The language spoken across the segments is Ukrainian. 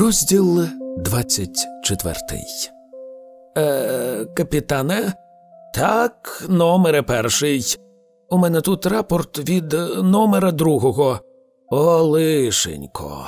Розділ 24 Е, Капітане, так, номере перший. У мене тут рапорт від номера другого. О, лишенько.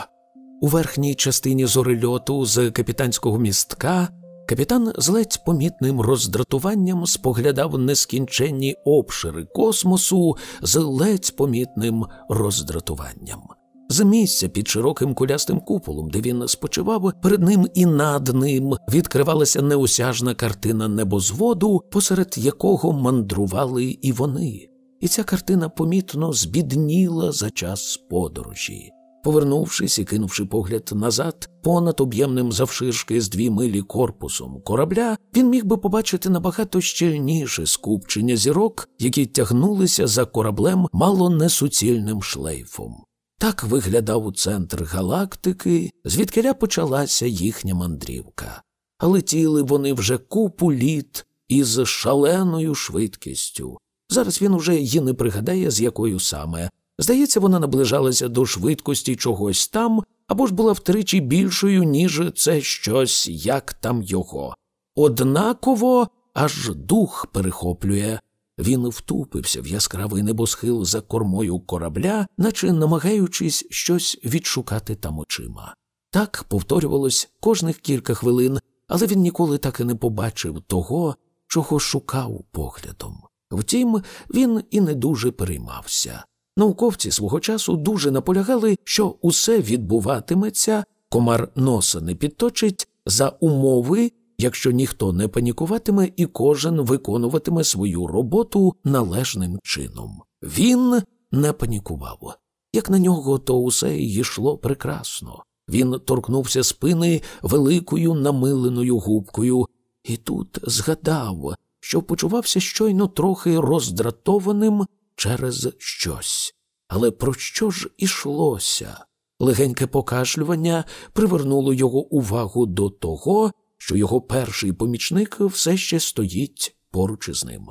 У верхній частині зорильоту з капітанського містка капітан з ледь помітним роздратуванням споглядав нескінченні обшири космосу з ледь помітним роздратуванням. З місця під широким кулястим куполом, де він спочивав, перед ним і над ним відкривалася неосяжна картина небозводу, посеред якого мандрували і вони. І ця картина помітно збідніла за час подорожі. Повернувшись і кинувши погляд назад, понад об'ємним завширшки з дві милі корпусом корабля, він міг би побачити набагато щільніше скупчення зірок, які тягнулися за кораблем мало несуцільним шлейфом. Так виглядав у центр галактики, звідкиля почалася їхня мандрівка. Летіли вони вже купу літ із шаленою швидкістю. Зараз він уже й не пригадає, з якою саме. Здається, вона наближалася до швидкості чогось там, або ж була втричі більшою, ніж це щось, як там його. Однаково аж дух перехоплює. Він втупився в яскравий небосхил за кормою корабля, наче намагаючись щось відшукати там очима. Так повторювалось кожних кілька хвилин, але він ніколи так і не побачив того, чого шукав поглядом. Втім, він і не дуже переймався. Науковці свого часу дуже наполягали, що усе відбуватиметься, комар носа не підточить за умови, якщо ніхто не панікуватиме і кожен виконуватиме свою роботу належним чином. Він не панікував. Як на нього, то усе йшло прекрасно. Він торкнувся спини великою намиленою губкою, і тут згадав, що почувався щойно трохи роздратованим через щось. Але про що ж ішлося? Легеньке покашлювання привернуло його увагу до того, що його перший помічник все ще стоїть поруч із ним.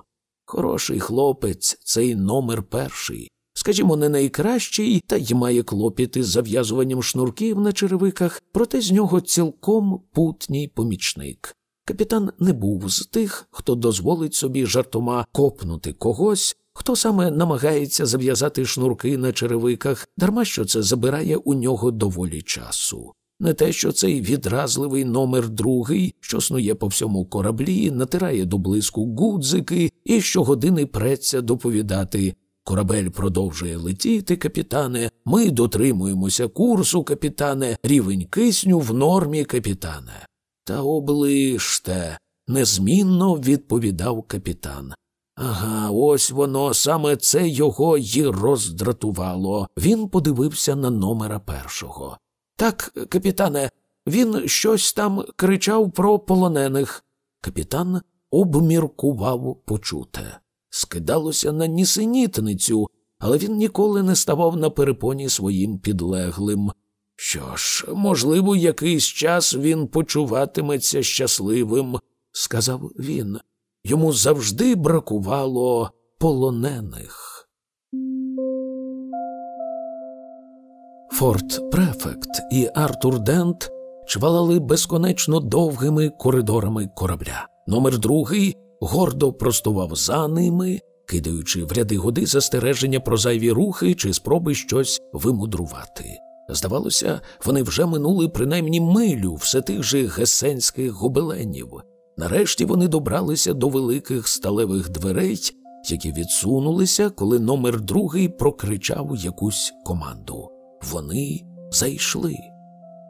Хороший хлопець, цей номер перший. Скажімо, не найкращий, та й має клопіти з зав'язуванням шнурків на черевиках, проте з нього цілком путній помічник. Капітан не був з тих, хто дозволить собі жартома копнути когось, хто саме намагається зав'язати шнурки на черевиках, дарма що це забирає у нього доволі часу. Не те, що цей відразливий номер другий, що снує по всьому кораблі, натирає до блиску гудзики і щогодини преться доповідати. Корабель продовжує летіти, капітане. Ми дотримуємося курсу, капітане, рівень кисню в нормі, капітане. Та оближте, незмінно відповідав капітан. Ага, ось воно, саме це його й роздратувало. Він подивився на номера першого. Так, капітане, він щось там кричав про полонених. Капітан обміркував почуте. Скидалося на нісенітницю, але він ніколи не ставав на перепоні своїм підлеглим. Що ж, можливо, якийсь час він почуватиметься щасливим, сказав він. Йому завжди бракувало полонених. Форт Префект і Артур Дент чвалали безконечно довгими коридорами корабля. Номер другий гордо простував за ними, кидаючи в ряди годи застереження про зайві рухи чи спроби щось вимудрувати. Здавалося, вони вже минули принаймні милю все тих же гесенських гобеленів. Нарешті вони добралися до великих сталевих дверей, які відсунулися, коли номер другий прокричав якусь команду. Вони зайшли.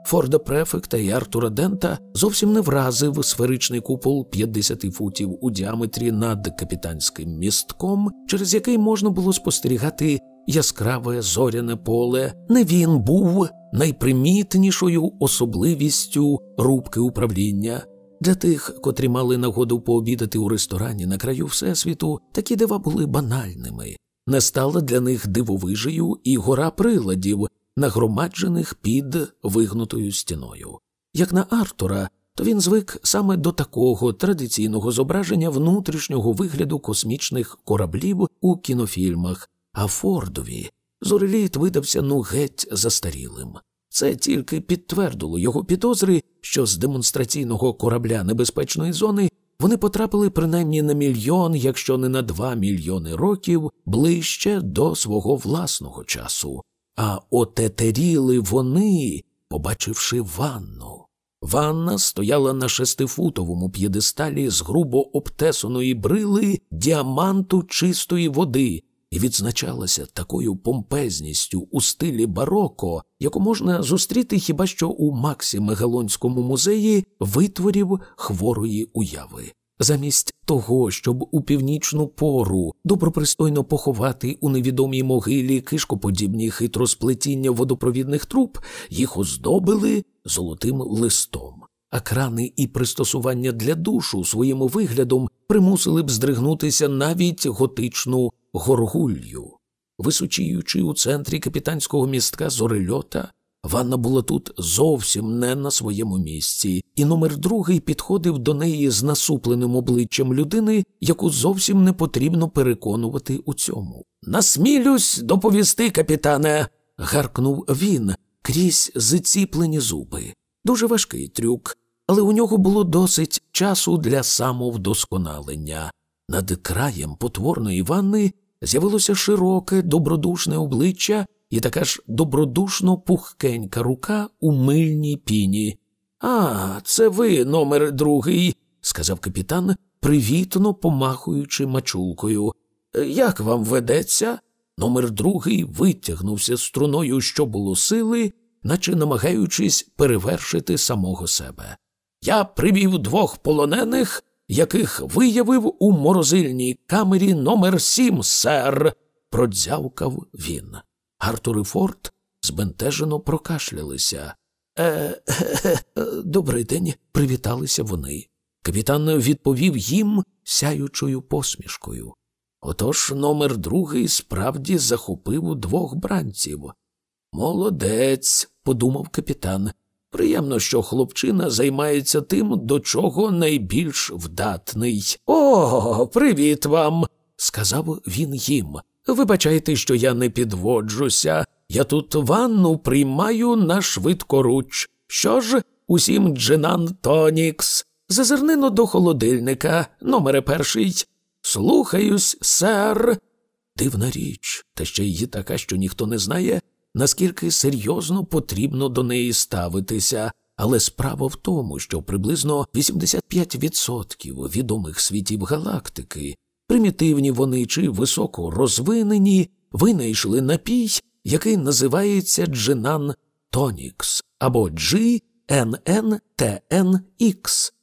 Форда Префекта і Артура Дента зовсім не вразив сферичний купол 50 футів у діаметрі над капітанським містком, через який можна було спостерігати яскраве зоряне поле. Не він був найпримітнішою особливістю рубки управління. Для тих, котрі мали нагоду пообідати у ресторані на краю Всесвіту, такі дива були банальними. Не стала для них дивовижею і гора приладів, нагромаджених під вигнутою стіною. Як на Артура, то він звик саме до такого традиційного зображення внутрішнього вигляду космічних кораблів у кінофільмах, а Фордові зореліт видався ну геть застарілим. Це тільки підтвердило його підозри, що з демонстраційного корабля небезпечної зони вони потрапили принаймні на мільйон, якщо не на два мільйони років, ближче до свого власного часу. А отетеріли вони, побачивши ванну. Ванна стояла на шестифутовому п'єдесталі з грубо обтесаної брили діаманту чистої води і відзначалася такою помпезністю у стилі бароко, яку можна зустріти хіба що у Максі Мегалонському музеї витворів хворої уяви. Замість того, щоб у північну пору добропристойно поховати у невідомій могилі кишкоподібні хитросплетіння водопровідних труб, їх оздобили золотим листом. А крани і пристосування для душу своїм виглядом примусили б здригнутися навіть готичну горгулью. Височіючи у центрі капітанського містка зорельота, Ванна була тут зовсім не на своєму місці, і номер другий підходив до неї з насупленим обличчям людини, яку зовсім не потрібно переконувати у цьому. Насмілюсь доповісти, капітане. гаркнув він крізь зціплені зуби. Дуже важкий трюк, але у нього було досить часу для самовдосконалення. Над краєм потворної ванни з'явилося широке, добродушне обличчя і така ж добродушно пухкенька рука у мильній піні. А, це ви, номер другий, сказав капітан, привітно помахуючи мачулкою. Як вам ведеться? Номер другий витягнувся струною, що було сили, наче намагаючись перевершити самого себе. Я привів двох полонених, яких виявив у морозильній камері номер сім, сер, продзявкав він. Артур і Форд збентежено прокашлялися. Е, е, добрий день, привіталися вони. Капітан відповів їм сяючою посмішкою. Отож номер другий справді захопив двох бранців. Молодець, подумав капітан. Приємно, що хлопчина займається тим, до чого найбільш вдатний. О, привіт вам, сказав він їм. Вибачайте, що я не підводжуся. Я тут ванну приймаю на швидкоруч. Що ж, усім джинан Тонікс. Зазирнино до холодильника, номере перший. Слухаюсь, сер. Дивна річ, та ще й така, що ніхто не знає, наскільки серйозно потрібно до неї ставитися. Але справа в тому, що приблизно 85% відомих світів галактики примітивні вони чи високо розвинені, винайшли напій, який називається Джинан Тонікс або GNNTNX,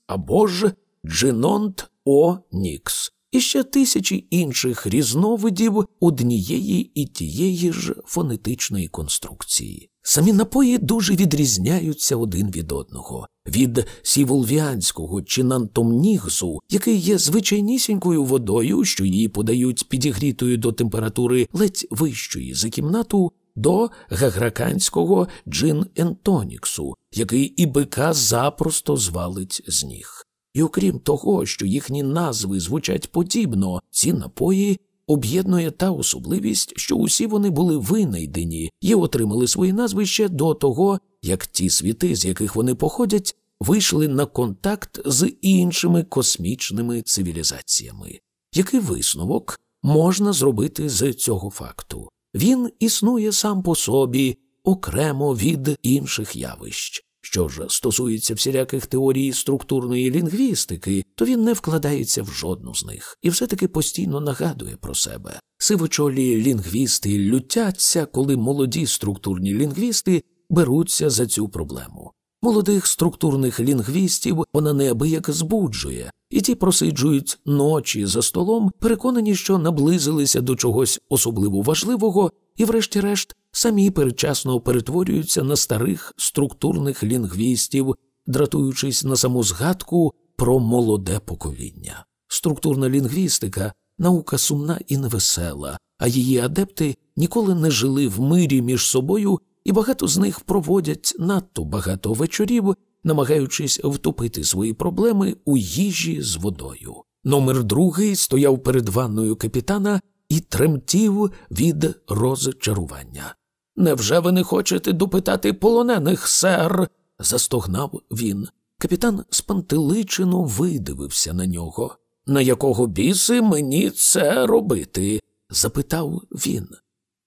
або ж Джинонт Онікс. І ще тисячі інших різновидів однієї і тієї ж фонетичної конструкції. Самі напої дуже відрізняються один від одного від сіволвіанського чи нантомнігзу, який є звичайнісінькою водою, що її подають підігрітою до температури ледь вищої за кімнату, до гаграканського джин ентоніксу, який і бика запросто звалить з ніг. І окрім того, що їхні назви звучать подібно, ці напої об'єднує та особливість, що усі вони були винайдені і отримали свої назви ще до того, як ті світи, з яких вони походять, вийшли на контакт з іншими космічними цивілізаціями. Який висновок можна зробити з цього факту? Він існує сам по собі, окремо від інших явищ. Що ж стосується всіляких теорій структурної лінгвістики, то він не вкладається в жодну з них і все-таки постійно нагадує про себе. Сивочолі лінгвісти лютяться, коли молоді структурні лінгвісти беруться за цю проблему. Молодих структурних лінгвістів вона неабияк збуджує, і ті просиджують ночі за столом, переконані, що наблизилися до чогось особливо важливого, і, врешті-решт, самі передчасно перетворюються на старих структурних лінгвістів, дратуючись на саму згадку про молоде покоління. Структурна лінгвістика наука сумна і невесела, а її адепти ніколи не жили в мирі між собою, і багато з них проводять надто багато вечорів, намагаючись втопити свої проблеми у їжі з водою. Номер другий стояв перед ванною капітана і тремтів від розчарування. Невже ви не хочете допитати полонених, сер? застогнав він. Капітан спантеличено видивився на нього. На якого біси мені це робити? запитав він.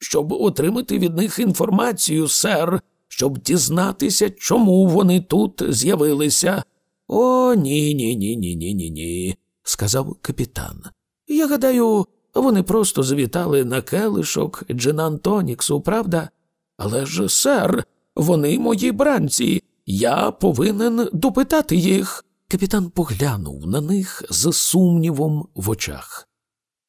Щоб отримати від них інформацію, сер, щоб дізнатися, чому вони тут з'явилися. О, ні, ні, ні, ні, ні, ні, ні, сказав капітан. Я гадаю, вони просто завітали на келишок Джинан Тоніксу, правда? Але ж, сер, вони мої бранці. Я повинен допитати їх. Капітан поглянув на них з сумнівом в очах.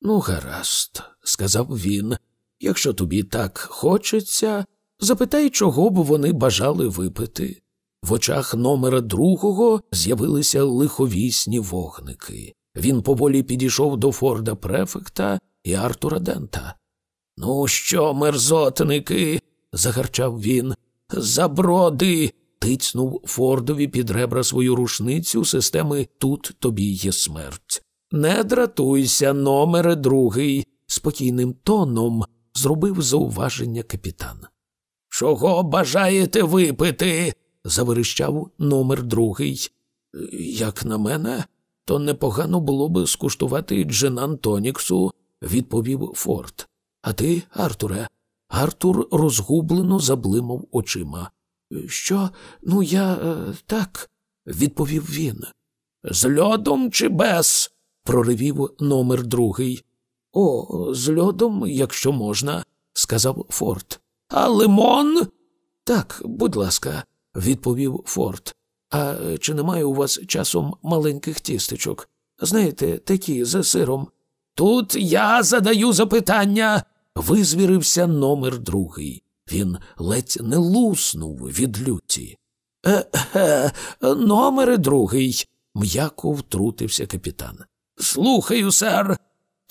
Ну, гаразд, сказав він, якщо тобі так хочеться, запитай, чого б вони бажали випити. В очах номера другого з'явилися лиховісні вогники. Він поволі підійшов до Форда Префекта і Артура Дента. Ну що, мерзотники? загарчав він. Заброди. тицнув Фордові під ребра свою рушницю системи Тут тобі є смерть. Не дратуйся, номере другий, спокійним тоном зробив зауваження капітан. Чого бажаєте випити? заверещав номер другий. Як на мене, то непогано було б скуштувати Дженан Тоніксу, відповів Форд. А ти, Артуре? Артур розгублено заблимав очима. Що? Ну, я е, так, відповів він. З льодом чи без? проривів номер другий. О, з льодом, якщо можна, сказав Форд. А лимон? Так, будь ласка, відповів Форд. А чи немає у вас часом маленьких тістечок? Знаєте, такі за сиром. Тут я задаю запитання. Визвірився номер другий. Він ледь не луснув від люті. Е, е, номер другий, м'яко втрутився капітан. Слухаю, сер.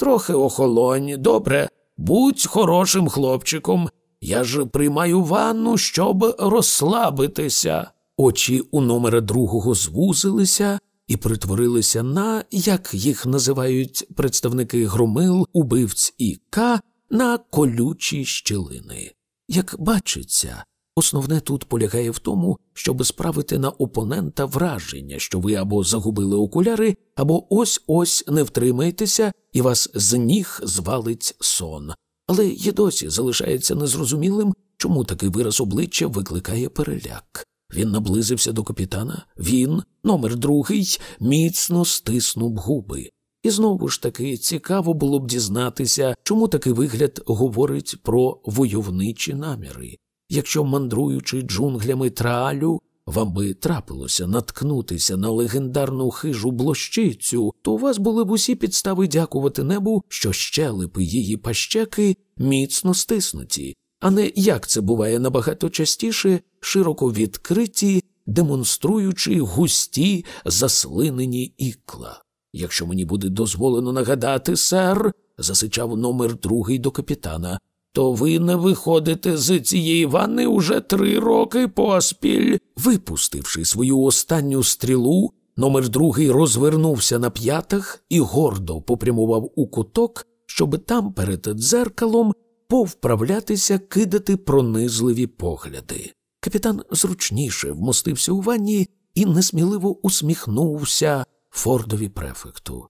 Трохи охолонь, добре, будь хорошим хлопчиком. Я ж приймаю ванну, щоб розслабитися. Очі у номера другого звузилися і притворилися на, як їх називають представники громил, убивць і К, на колючі щілини. Як бачиться, основне тут полягає в тому, щоб справити на опонента враження, що ви або загубили окуляри, або ось ось не втримаєтеся, і вас з ніг звалить сон. Але й досі залишається незрозумілим, чому такий вираз обличчя викликає переляк. Він наблизився до капітана, він, номер другий, міцно стиснув губи. І знову ж таки цікаво було б дізнатися, чому такий вигляд говорить про войовничі наміри. Якщо, мандруючи джунглями траалю, вам би трапилося наткнутися на легендарну хижу блощицю, то у вас були б усі підстави дякувати небу, що щелепи її пащеки міцно стиснуті, а не як це буває набагато частіше, широко відкриті, демонструючи густі заслинені ікла. Якщо мені буде дозволено нагадати, сер, засичав номер другий до капітана, то ви не виходите з цієї ванни уже три роки поспіль. Випустивши свою останню стрілу, номер другий розвернувся на п'ятах і гордо попрямував у куток, щоб там перед дзеркалом повправлятися кидати пронизливі погляди. Капітан зручніше вмостився у ванні і несміливо усміхнувся Фордові префекту.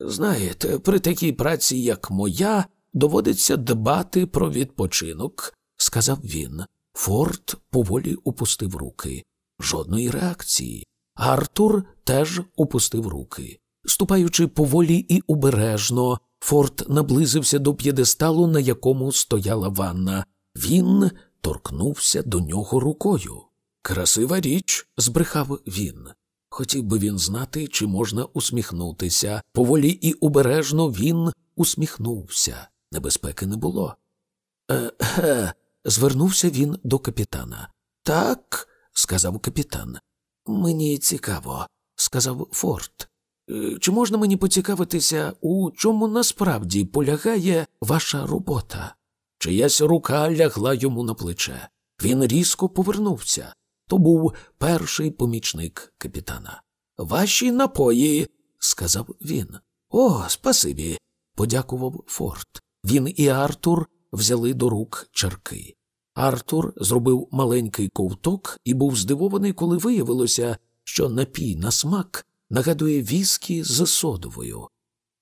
Знаєте, при такій праці, як моя, доводиться дбати про відпочинок, сказав він. Форд поволі опустив руки. Жодної реакції. Артур теж опустив руки. Ступаючи поволі і обережно, Форд наблизився до п'єдесталу, на якому стояла ванна. Він торкнувся до нього рукою. Красива річ, збрехав він. Хотів би він знати, чи можна усміхнутися. Поволі і обережно він усміхнувся. Небезпеки не було. Е, звернувся він до капітана. Так, сказав капітан. Мені цікаво, сказав Форд. «Е, чи можна мені поцікавитися, у чому насправді полягає ваша робота? Чиясь рука лягла йому на плече. Він різко повернувся. То був перший помічник капітана. Ваші напої, сказав він. О, спасибі, подякував Форд. Він і Артур взяли до рук чарки. Артур зробив маленький ковток і був здивований, коли виявилося, що напій на смак нагадує віскі з содовою.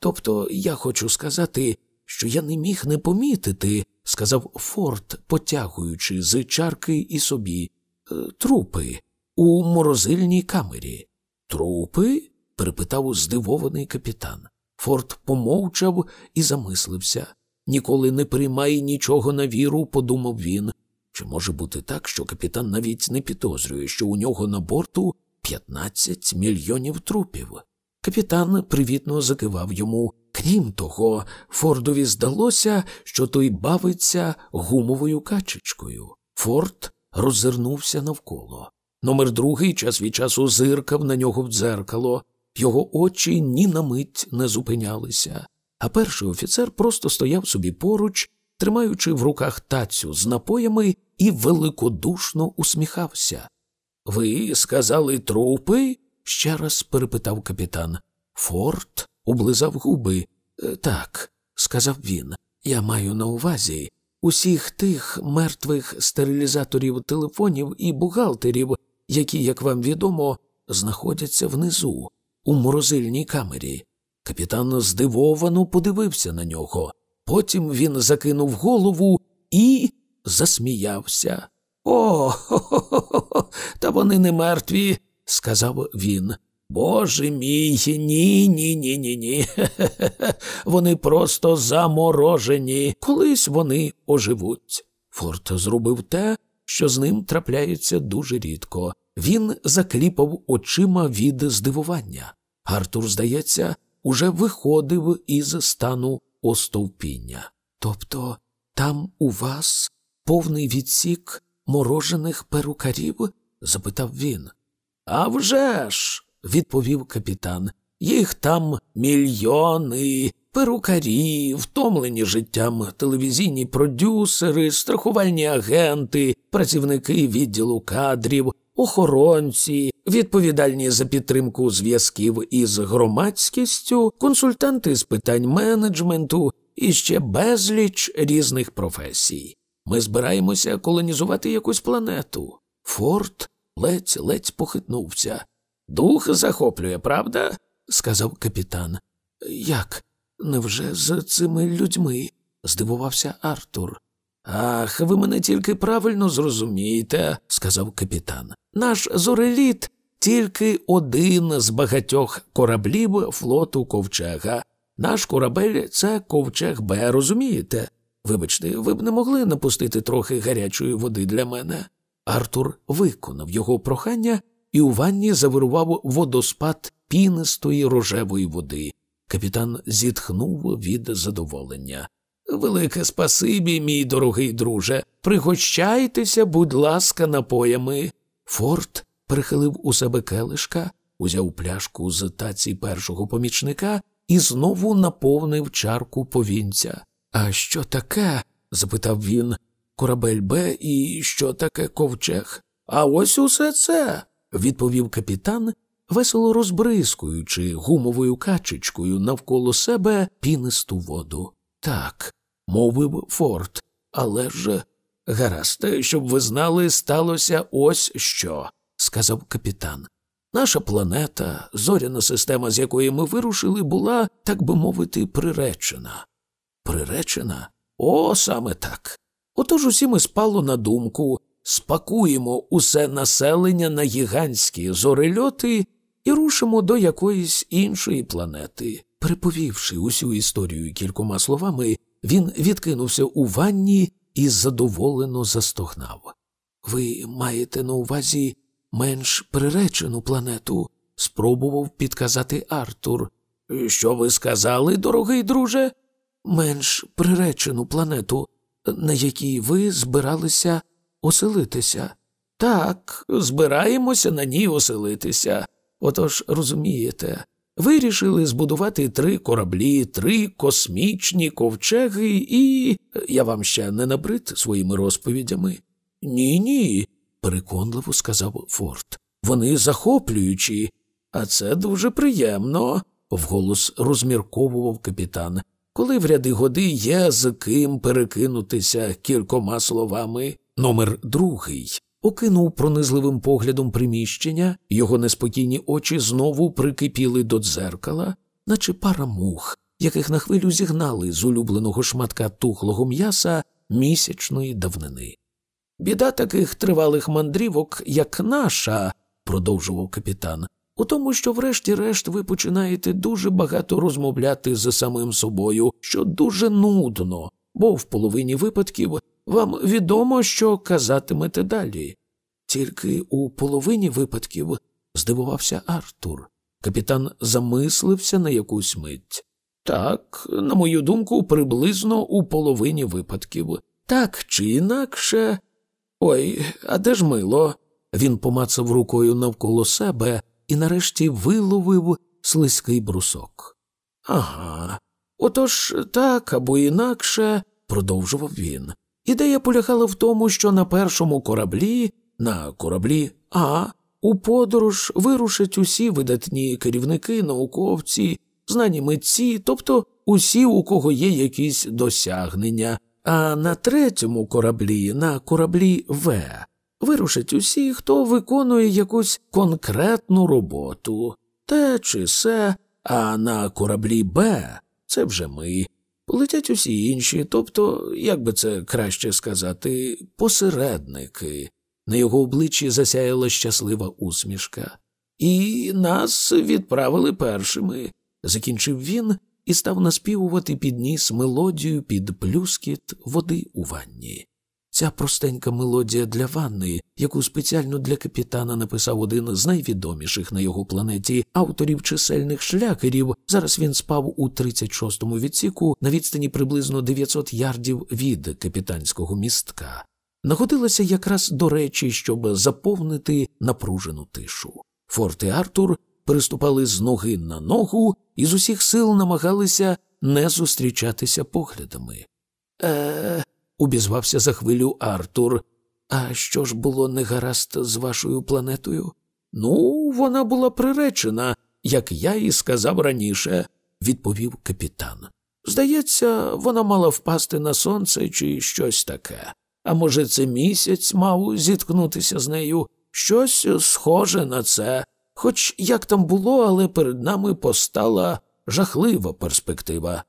Тобто я хочу сказати, що я не міг не помітити, сказав Форд, потягуючи з чарки і собі, «Е, трупи у морозильній камері. Трупи? перепитав здивований капітан. Форд помовчав і замислився. Ніколи не приймай нічого на віру, подумав він. Чи може бути так, що капітан навіть не підозрює, що у нього на борту 15 мільйонів трупів? Капітан привітно закивав йому. Крім того, Фордові здалося, що той бавиться гумовою качечкою. Форд роззирнувся навколо. Номер другий час від часу зиркав на нього в дзеркало, його очі ні на мить не зупинялися, а перший офіцер просто стояв собі поруч, тримаючи в руках тацю з напоями і великодушно усміхався. Ви сказали трупи? ще раз перепитав капітан. Форд облизав губи. «Е, Так, сказав він. Я маю на увазі усіх тих мертвих стерилізаторів телефонів і бухгалтерів, які, як вам відомо, знаходяться внизу, у морозильній камері. Капітан здивовано подивився на нього. Потім він закинув голову і засміявся. О, хо хо хо та вони не мертві, сказав він. Боже мій, ні, ні, ні, ні, ні. Вони просто заморожені. Колись вони оживуть. Форт зробив те, що з ним трапляється дуже рідко. Він закліпав очима від здивування. Артур, здається, уже виходив із стану остовпіння. Тобто там у вас повний відсік морожених перукарів? запитав він. «А вже ж!» – відповів капітан. Їх там мільйони, перукарі, втомлені життям телевізійні продюсери, страхувальні агенти, працівники відділу кадрів, охоронці, відповідальні за підтримку зв'язків із громадськістю, консультанти з питань менеджменту і ще безліч різних професій. Ми збираємося колонізувати якусь планету. Форт ледь ледь похитнувся. Дух захоплює, правда? сказав капітан. Як? Невже з цими людьми? здивувався Артур. Ах, ви мене тільки правильно зрозумієте, сказав капітан. Наш зореліт тільки один з багатьох кораблів флоту ковчега. Наш корабель це ковчег Б, розумієте? Вибачте, ви б не могли напустити трохи гарячої води для мене. Артур виконав його прохання, і у ванні завирував водоспад пінистої рожевої води. Капітан зітхнув від задоволення. Велике спасибі, мій дорогий друже. Пригощайтеся, будь ласка, напоями. Форт прихилив у себе келишка, узяв пляшку з таці першого помічника і знову наповнив чарку повінця. А що таке? запитав він. Корабель Б і що таке ковчег? А ось усе це, відповів капітан, весело розбризкуючи гумовою качечкою навколо себе пінисту воду. Так, мовив Форд, але ж гаразд, щоб ви знали, сталося ось що, сказав капітан. Наша планета, зоряна система, з якої ми вирушили, була, так би мовити, приречена. Приречена? О, саме так. Отож усім і спало на думку спакуємо усе населення на гігантські зорельоти і рушимо до якоїсь іншої планети. Приповівши усю історію кількома словами, він відкинувся у ванні і задоволено застогнав. Ви маєте на увазі менш приречену планету? спробував підказати Артур. Що ви сказали, дорогий друже? Менш приречену планету, на якій ви збиралися оселитися. Так, збираємося на ній оселитися. Отож, розумієте, вирішили збудувати три кораблі, три космічні ковчеги, і я вам ще не набрид своїми розповідями. Ні, ні, переконливо сказав Форд. Вони захоплюючі, а це дуже приємно, вголос розмірковував капітан, коли в ряди годи є з ким перекинутися кількома словами. Номер другий окинув пронизливим поглядом приміщення, його неспокійні очі знову прикипіли до дзеркала, наче пара мух, яких на хвилю зігнали з улюбленого шматка тухлого м'яса місячної давнини. Біда таких тривалих мандрівок, як наша, продовжував капітан, у тому, що, врешті-решт, ви починаєте дуже багато розмовляти з самим собою, що дуже нудно, бо в половині випадків вам відомо, що казатимете далі. Тільки у половині випадків здивувався Артур. Капітан замислився на якусь мить. Так, на мою думку, приблизно у половині випадків. Так чи інакше. Ой, а де ж мило? Він помацав рукою навколо себе і нарешті виловив слизький брусок. Ага, отож так або інакше, продовжував він. Ідея полягала в тому, що на першому кораблі, на кораблі А, у подорож вирушать усі видатні керівники, науковці, знані митці, тобто усі, у кого є якісь досягнення, а на третьому кораблі, на кораблі В, вирушать усі, хто виконує якусь конкретну роботу, те чи се, а на кораблі Б це вже ми. Полетять усі інші, тобто, як би це краще сказати, посередники. На його обличчі засяяла щаслива усмішка. І нас відправили першими, закінчив він і став наспівувати під ніс мелодію під плюскіт води у ванні. Ця простенька мелодія для ванни, яку спеціально для капітана написав один з найвідоміших на його планеті авторів чисельних шлякерів. Зараз він спав у 36-му відсіку на відстані приблизно 900 ярдів від капітанського містка. Нагодилася якраз до речі, щоб заповнити напружену тишу. Форт і Артур переступали з ноги на ногу і з усіх сил намагалися не зустрічатися поглядами. Е, обізвався за хвилю Артур. А що ж було негаразд з вашою планетою? Ну, вона була приречена, як я і сказав раніше, відповів капітан. Здається, вона мала впасти на сонце чи щось таке. А може, це місяць мав зіткнутися з нею, щось схоже на це. Хоч як там було, але перед нами постала жахлива перспектива.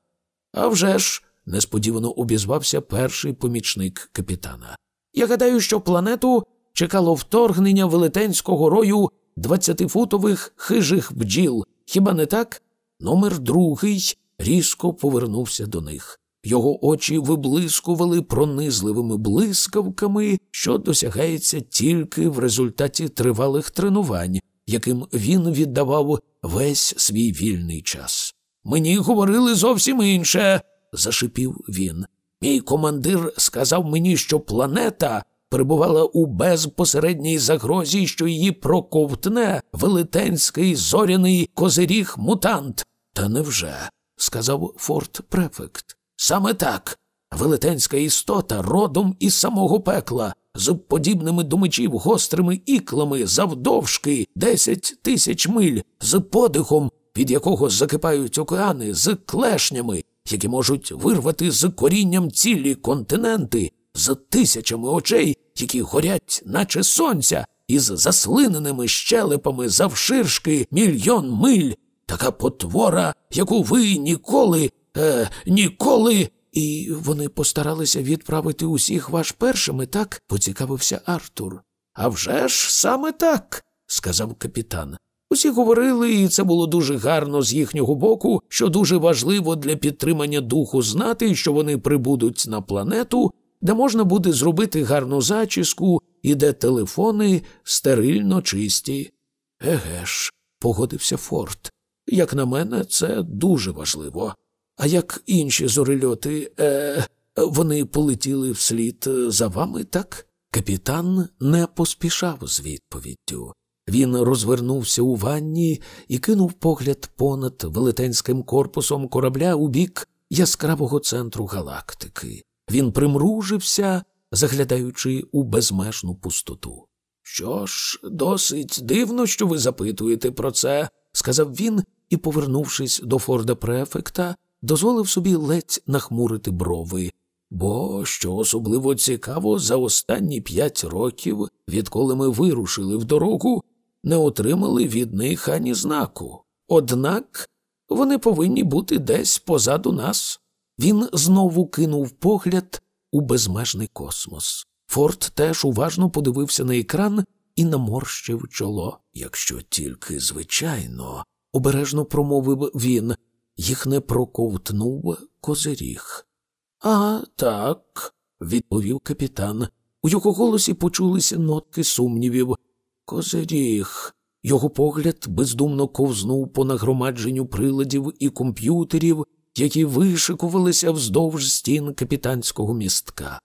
А вже ж, несподівано обізвався перший помічник капітана. Я гадаю, що планету чекало вторгнення велетенського рою двадцятифутових хижих бджіл. Хіба не так? Номер другий різко повернувся до них. Його очі виблискували пронизливими блискавками, що досягається тільки в результаті тривалих тренувань, яким він віддавав весь свій вільний час. Мені говорили зовсім інше, зашипів він. Мій командир сказав мені, що планета перебувала у безпосередній загрозі, що її проковтне велетенський зоряний козиріг мутант. Та невже? сказав Форт Префект. Саме так. Велетенська істота родом із самого пекла, з подібними до мечів гострими іклами завдовжки десять тисяч миль, з подихом, від якого закипають океани, з клешнями, які можуть вирвати з корінням цілі континенти, з тисячами очей, які горять, наче сонця, із заслиненими щелепами завширшки мільйон миль, така потвора, яку ви ніколи, е, ніколи. І вони постаралися відправити усіх ваш першими, так? поцікавився Артур. «А вже ж саме так, сказав капітан. Усі говорили, і це було дуже гарно з їхнього боку, що дуже важливо для підтримання духу знати, що вони прибудуть на планету, де можна буде зробити гарну зачіску і де телефони стерильно чисті. Еге ж, погодився Форт. Як на мене, це дуже важливо. А як інші зорильоти, е, вони полетіли вслід за вами, так? Капітан не поспішав з відповіддю. Він розвернувся у ванні і кинув погляд понад велетенським корпусом корабля у бік яскравого центру галактики. Він примружився, заглядаючи у безмежну пустоту. Що ж, досить дивно, що ви запитуєте про це, сказав він і, повернувшись до Форда Префекта, дозволив собі ледь нахмурити брови. бо, що особливо цікаво, за останні п'ять років, відколи ми вирушили в дорогу, не отримали від них ані знаку. Однак вони повинні бути десь позаду нас. Він знову кинув погляд у безмежний космос. Форд теж уважно подивився на екран і наморщив чоло. Якщо тільки, звичайно, обережно промовив він, їх не проковтнув козиріг. А так, відповів капітан. У його голосі почулися нотки сумнівів. Козиріг. Його погляд бездумно ковзнув по нагромадженню приладів і комп'ютерів, які вишикувалися вздовж стін капітанського містка.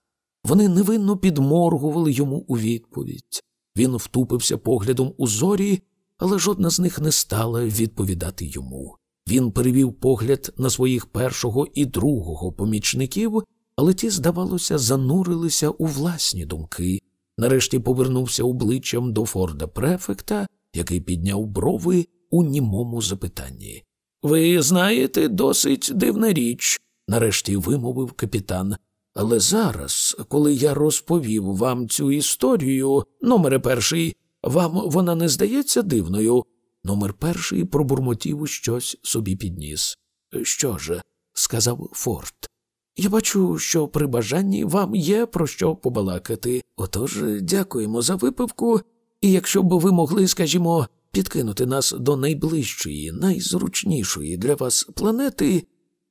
Вони невинно підморгували йому у відповідь. Він втупився поглядом у зорі, але жодна з них не стала відповідати йому. Він перевів погляд на своїх першого і другого помічників, але ті, здавалося, занурилися у власні думки. Нарешті повернувся обличчям до Форда Префекта, який підняв брови у німому запитанні. Ви знаєте, досить дивна річ, нарешті вимовив капітан. Але зараз, коли я розповів вам цю історію, номере перший, вам вона не здається дивною. Номер перший пробурмотів щось собі підніс. Що ж, сказав Форд. Я бачу, що при бажанні вам є про що побалакати. Отож, дякуємо за випивку, і якщо б ви могли, скажімо, підкинути нас до найближчої, найзручнішої для вас планети,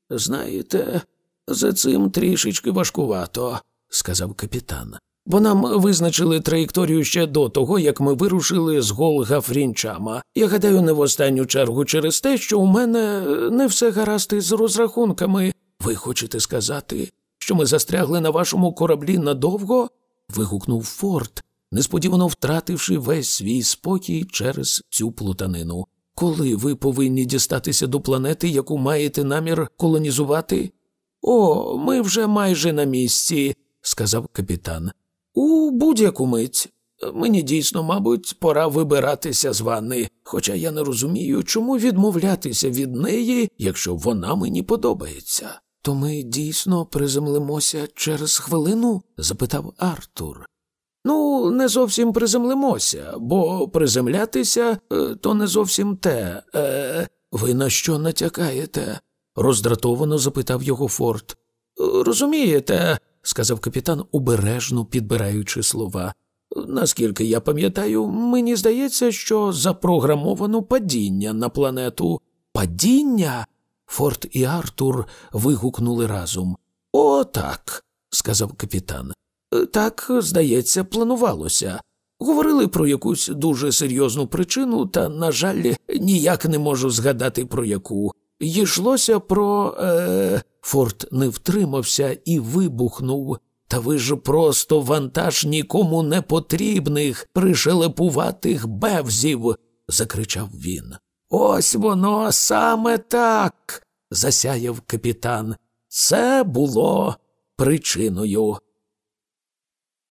знаєте, за цим трішечки важкувато, сказав капітан. Бо нам визначили траєкторію ще до того, як ми вирушили з Голга Фрінчама. Я гадаю, не в останню чергу через те, що у мене не все гаразд із розрахунками. Ви хочете сказати, що ми застрягли на вашому кораблі надовго? вигукнув Форд, несподівано втративши весь свій спокій через цю плутанину. Коли ви повинні дістатися до планети, яку маєте намір колонізувати? О, ми вже майже на місці, сказав капітан. У будь-яку мить. Мені дійсно, мабуть, пора вибиратися з ванни, хоча я не розумію, чому відмовлятися від неї, якщо вона мені подобається. То ми дійсно приземлимося через хвилину? запитав Артур. Ну, не зовсім приземлимося, бо приземлятися е, то не зовсім те. Е, Ви на що натякаєте? роздратовано запитав його Форд. Розумієте, сказав капітан, обережно підбираючи слова. Наскільки я пам'ятаю, мені здається, що запрограмовано падіння на планету. Падіння? Форд і Артур вигукнули разом. «О, так», – сказав капітан. Так, здається, планувалося. Говорили про якусь дуже серйозну причину, та, на жаль, ніяк не можу згадати про яку. Йшлося про. Е... Форт не втримався і вибухнув. Та ви ж просто вантаж нікому не потрібних, пришелепуватих бевзів, закричав він. Ось воно саме так, засяяв капітан. Це було причиною.